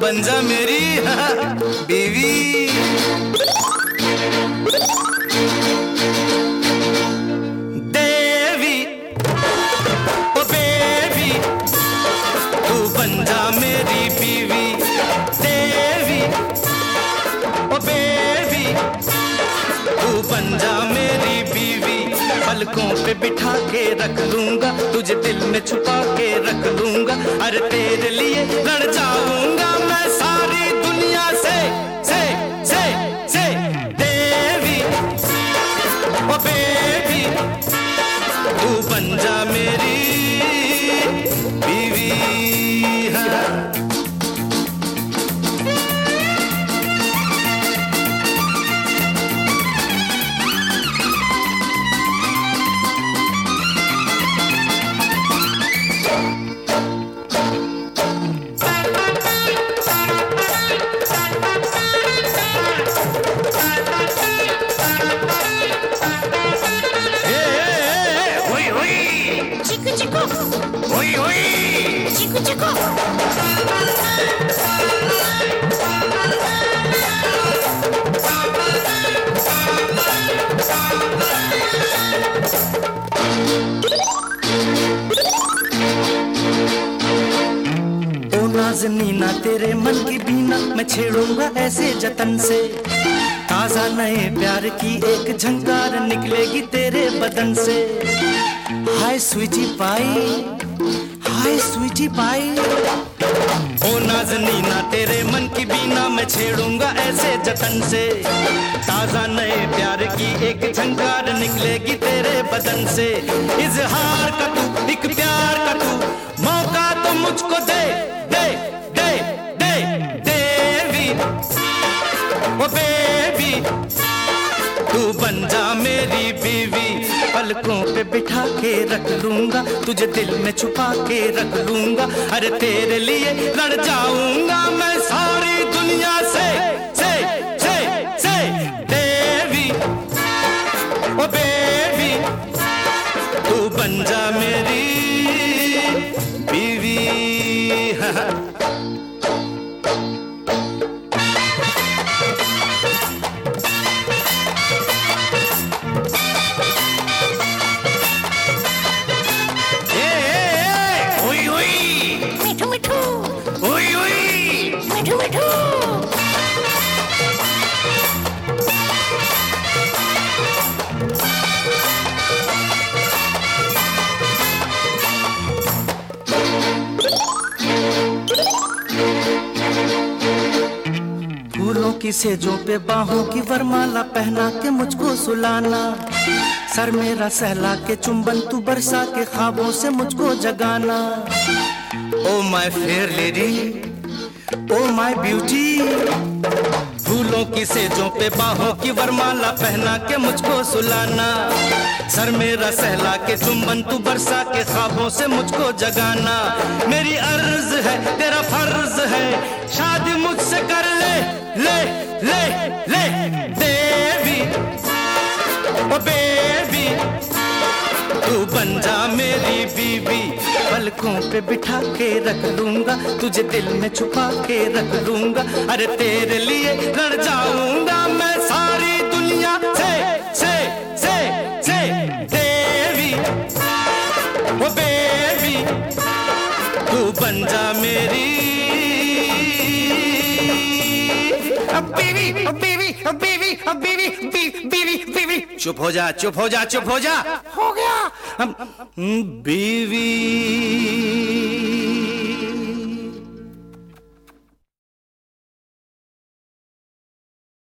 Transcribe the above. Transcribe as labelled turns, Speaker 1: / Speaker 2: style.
Speaker 1: बन जा मेरी बीवी। देवी, ओ बेबी, तू बन जा मेरी बीवी। देवी, ओ बेबी, तू बन जा मेरी बीवी। पलकों पे बिठा के रख लूँगा, तुझे दिल में छुपा के रख लूँगा। अरे तेरे
Speaker 2: Chico, chico,
Speaker 3: Oi, oi!
Speaker 2: chico, chico.
Speaker 1: ओ नाजनीना तेरे मन की बीना मैं छेड़ूँगा ऐसे जतन से ताज़ा नए प्यार की एक झंकार निकलेगी तेरे बदन से हाय स्वीटी पाई, हाय स्वीटी पाई। ओ नाजनी, ना तेरे मन की बीना मैं छेड़ूँगा ऐसे जतन से। ताज़ा नए प्यार की एक झंकार निकलेगी तेरे बदन से। इजहार का तू, एक प्यार का तू, मौका तो मुझको दे दे दे दे, देवी। ओ बेबी, तू बन जा मेरी बीवी। पलकों पे बिठा के रख लूँगा तुझे दिल में छुपा के रख लूँगा। अरे तेरे लिए लड़ जाऊँगा मैं सारी दुनिया से से से से। देवी ओ बेबी तू बन जा मेरी बीवी।
Speaker 3: Oi,
Speaker 1: की सेजों पे बाहों की वरमाला पहना के मुझको सुलाना। सर मेरा सहला के चुंबन तू बरसा के ख्वाबों से मुझको जगाना। ओ my fair lady, oh my beauty, फूलों की सेजों पे बाहों की वरमाला पहना के मुझको सुलाना। सर मेरा सहला के चुंबन तू बरसा के ख्वाबों से मुझको जगाना। मेरी अर्ज़ है, तेरा फ़र्ज़ है, शादी मुझसे कर ले ले ले, देवी। ओ बेबी, तू बन जा मेरी बीवी। पलकों पे बिठा के रख लूँगा तुझे दिल में छुपा के रख लूँगा अरे तेरे लिए लड़ जाऊँगा मैं सारी दुनिया। चुप हो जा चुप हो जा चुप हो जा।
Speaker 2: हो गया।
Speaker 1: बीवी।